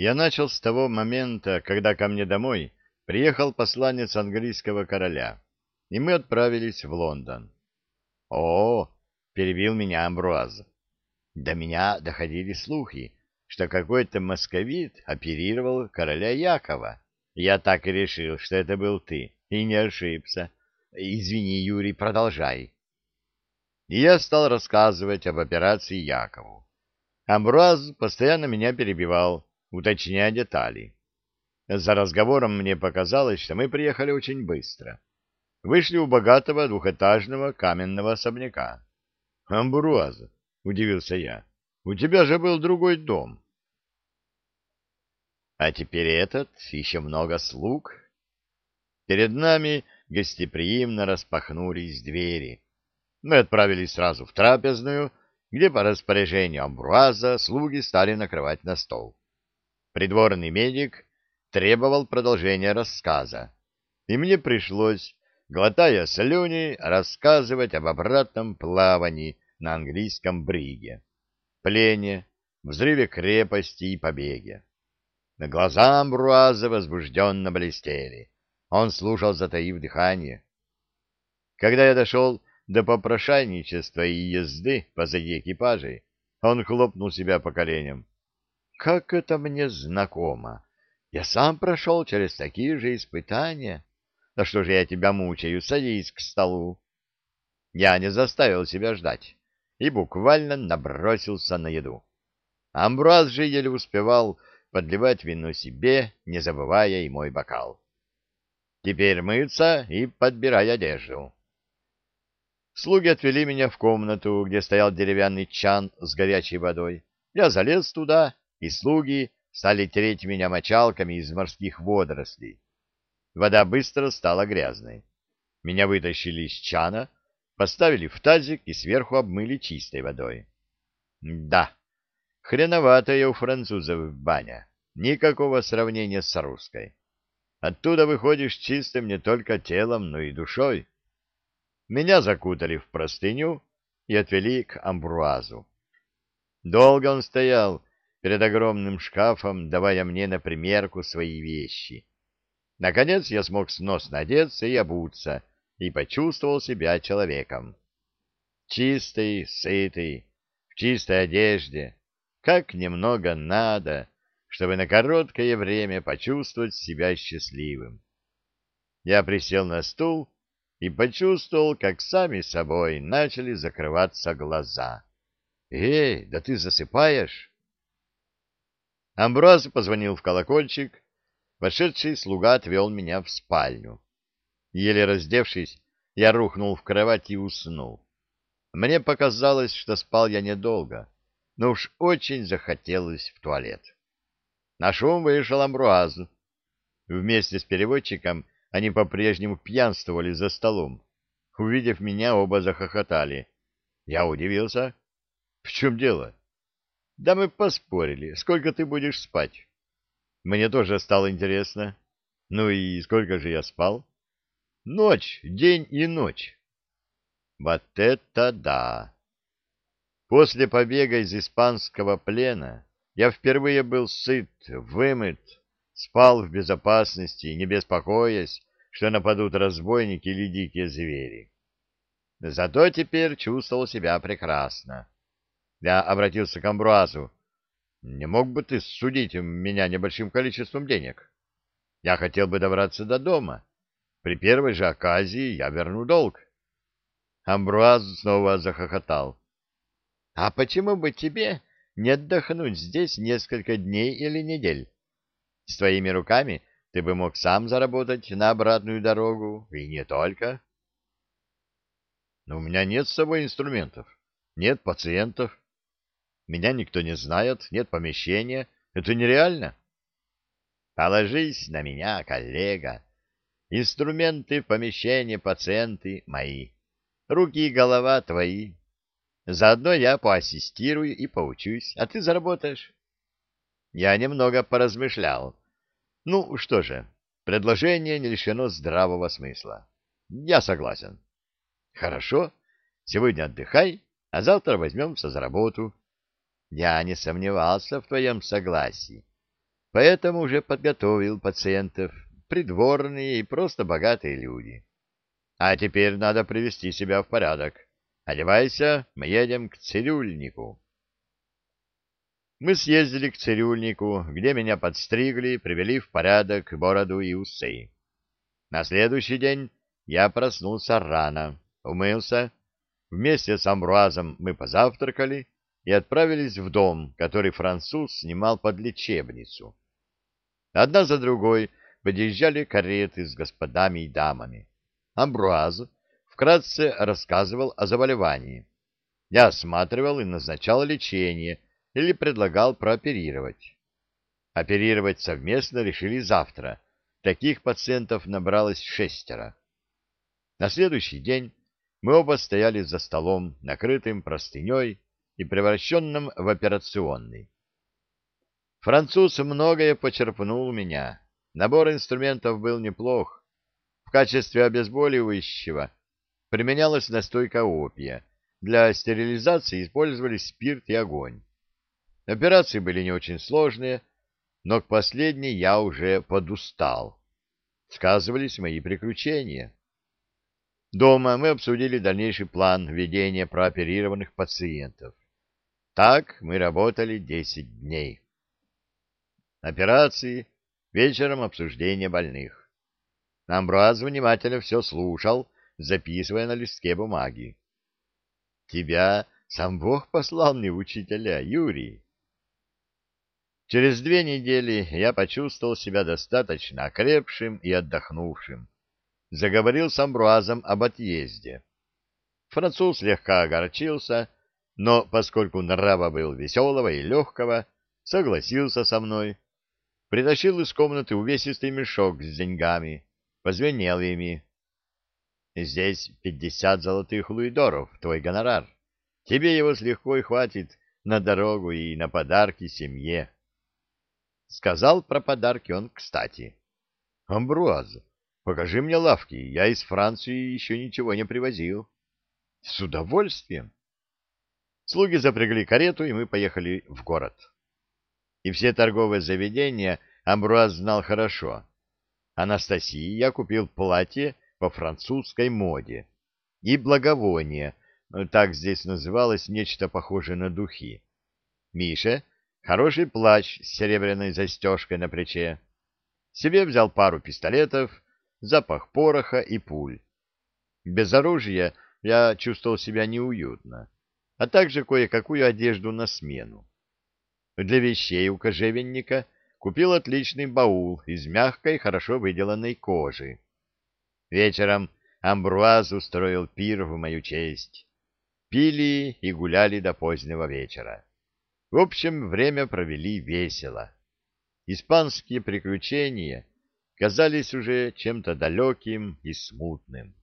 Я начал с того момента, когда ко мне домой приехал посланец английского короля, и мы отправились в Лондон. О, перебил меня Амбруаз. До меня доходили слухи, что какой-то московит оперировал короля Якова. Я так и решил, что это был ты, и не ошибся. Извини, Юрий, продолжай. И я стал рассказывать об операции Якову. Амбруаз постоянно меня перебивал, уточняя детали. За разговором мне показалось, что мы приехали очень быстро. Вышли у богатого двухэтажного каменного особняка. — Амбруаз, — удивился я, — у тебя же был другой дом. А теперь этот, еще много слуг. Перед нами гостеприимно распахнулись двери. Мы отправились сразу в трапезную, где по распоряжению Амбруаза слуги стали накрывать на стол. Придворный медик требовал продолжения рассказа, и мне пришлось, глотая слюни, рассказывать об обратном плавании на английском бриге, плене, взрыве крепости и побеге. На глаза Амбруаза возбужденно блестели. Он слушал, затаив дыхание. Когда я дошел до попрошайничества и езды позади экипажей, он хлопнул себя по коленям. Как это мне знакомо! Я сам прошел через такие же испытания. Да что же я тебя мучаю, садись к столу. Я не заставил себя ждать и буквально набросился на еду. Амбраз же еле успевал подливать вино себе, не забывая и мой бокал. Теперь мыться и подбирай одежду. Слуги отвели меня в комнату, где стоял деревянный чан с горячей водой. Я залез туда и слуги стали тереть меня мочалками из морских водорослей. Вода быстро стала грязной. Меня вытащили из чана, поставили в тазик и сверху обмыли чистой водой. Да, хреноватая у французов баня. Никакого сравнения с русской. Оттуда выходишь чистым не только телом, но и душой. Меня закутали в простыню и отвели к амбруазу. Долго он стоял, перед огромным шкафом, давая мне на примерку свои вещи. Наконец я смог сносно одеться и обуться, и почувствовал себя человеком. Чистый, сытый, в чистой одежде, как немного надо, чтобы на короткое время почувствовать себя счастливым. Я присел на стул и почувствовал, как сами собой начали закрываться глаза. «Эй, да ты засыпаешь?» Амбраз позвонил в колокольчик. Вошедший слуга отвел меня в спальню. Еле раздевшись, я рухнул в кровать и уснул. Мне показалось, что спал я недолго, но уж очень захотелось в туалет. На шум вышел Амбруаз. Вместе с переводчиком они по-прежнему пьянствовали за столом. Увидев меня, оба захохотали. Я удивился. — В чем дело? Да мы поспорили, сколько ты будешь спать. Мне тоже стало интересно. Ну и сколько же я спал? Ночь, день и ночь. Вот это да! После побега из испанского плена я впервые был сыт, вымыт, спал в безопасности, не беспокоясь, что нападут разбойники или дикие звери. Зато теперь чувствовал себя прекрасно. Я обратился к Амбруазу. «Не мог бы ты судить меня небольшим количеством денег? Я хотел бы добраться до дома. При первой же оказии я верну долг». Амбруаз снова захохотал. «А почему бы тебе не отдохнуть здесь несколько дней или недель? С твоими руками ты бы мог сам заработать на обратную дорогу, и не только». «Но у меня нет с собой инструментов, нет пациентов». Меня никто не знает, нет помещения. Это нереально. Положись на меня, коллега. Инструменты, помещения, пациенты мои. Руки и голова твои. Заодно я поассистирую и поучусь, а ты заработаешь. Я немного поразмышлял. Ну, что же, предложение не лишено здравого смысла. Я согласен. Хорошо, сегодня отдыхай, а завтра возьмемся за работу. Я не сомневался в твоем согласии. поэтому уже подготовил пациентов, придворные и просто богатые люди. А теперь надо привести себя в порядок. Одевайся, мы едем к цирюльнику. Мы съездили к цирюльнику, где меня подстригли, привели в порядок бороду и усы. На следующий день я проснулся рано, умылся. Вместе с Амбруазом мы позавтракали и отправились в дом, который француз снимал под лечебницу. Одна за другой подъезжали кареты с господами и дамами. Амбруаз вкратце рассказывал о заболевании. Я осматривал и назначал лечение или предлагал прооперировать. Оперировать совместно решили завтра. Таких пациентов набралось шестеро. На следующий день мы оба стояли за столом, накрытым простыней и превращенным в операционный. Француз многое почерпнул у меня. Набор инструментов был неплох. В качестве обезболивающего применялась настойка опия. Для стерилизации использовались спирт и огонь. Операции были не очень сложные, но к последней я уже подустал. Сказывались мои приключения. Дома мы обсудили дальнейший план ведения прооперированных пациентов. Так мы работали 10 дней. Операции, вечером обсуждение больных. Амбруаз внимательно все слушал, записывая на листке бумаги. — Тебя сам Бог послал мне учителя, Юрий. Через две недели я почувствовал себя достаточно окрепшим и отдохнувшим. Заговорил с Амбруазом об отъезде. Француз слегка огорчился, но поскольку нрава был веселого и легкого, согласился со мной. Притащил из комнаты увесистый мешок с деньгами, позвенел ими. Здесь пятьдесят золотых луидоров, твой гонорар. Тебе его с лихвой хватит на дорогу и на подарки семье. Сказал про подарки он кстати. Амбруаз, покажи мне лавки, я из Франции еще ничего не привозил. С удовольствием. Слуги запрягли карету, и мы поехали в город. И все торговые заведения Амбруаз знал хорошо. Анастасии я купил платье по французской моде и благовоние, так здесь называлось нечто похожее на духи. Миша — хороший плащ с серебряной застежкой на плече. Себе взял пару пистолетов, запах пороха и пуль. Без оружия я чувствовал себя неуютно, а также кое-какую одежду на смену. Для вещей у кожевенника купил отличный баул из мягкой, хорошо выделанной кожи. Вечером Амбруаз устроил пир в мою честь. Пили и гуляли до позднего вечера. В общем, время провели весело. Испанские приключения казались уже чем-то далеким и смутным.